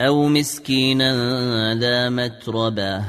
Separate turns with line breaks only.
أو مسكينا ذا متربة